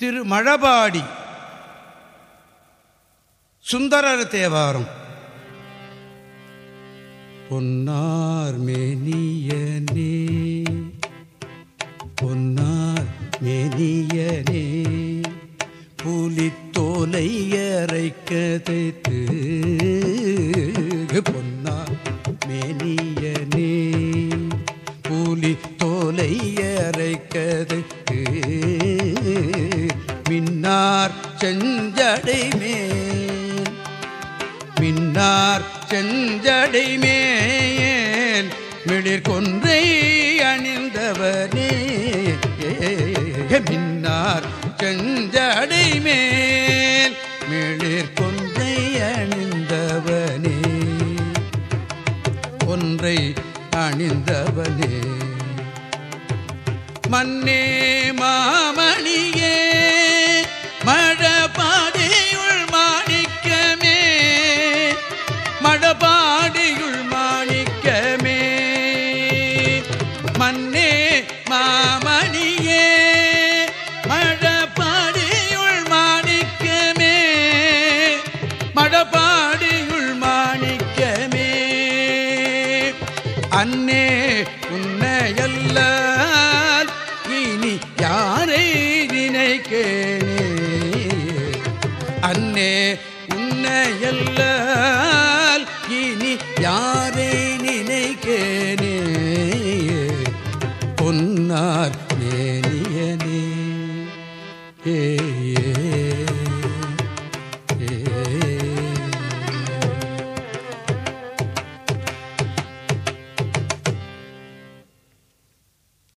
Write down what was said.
திரு மழபாடி சுந்தரர் தேவாரம். பொன்னார் மேனியனே பொன்னார் மேனியனே புலித்தோலை அரைக்கதைத்து பொன்னார் மேனியனே புலித்தோலை தோலை அரைக்கதைத்து மின்னார் செஞ்சடை மேல். மின்னார் செஞ்சடை மேல். மிளிர் கொன்றை அணிந்தவனே. மின்னார் செஞ்சடை மேல். மிளிர் கொன்றை அணிந்தவனே. ஒன்றை அணிந்தவனே. மன்னே மழபாடியுள் மாணிக்கமே. மன்னே மாமணியே மழபாடியுள் மாணிக்கமே. மழபாடியுள் மாணிக்கமே. அன்னே உன்னையல்ல இனி யாரை நினைக்கேனே? அன்னே உன்னையல்ல நினைக்கேனே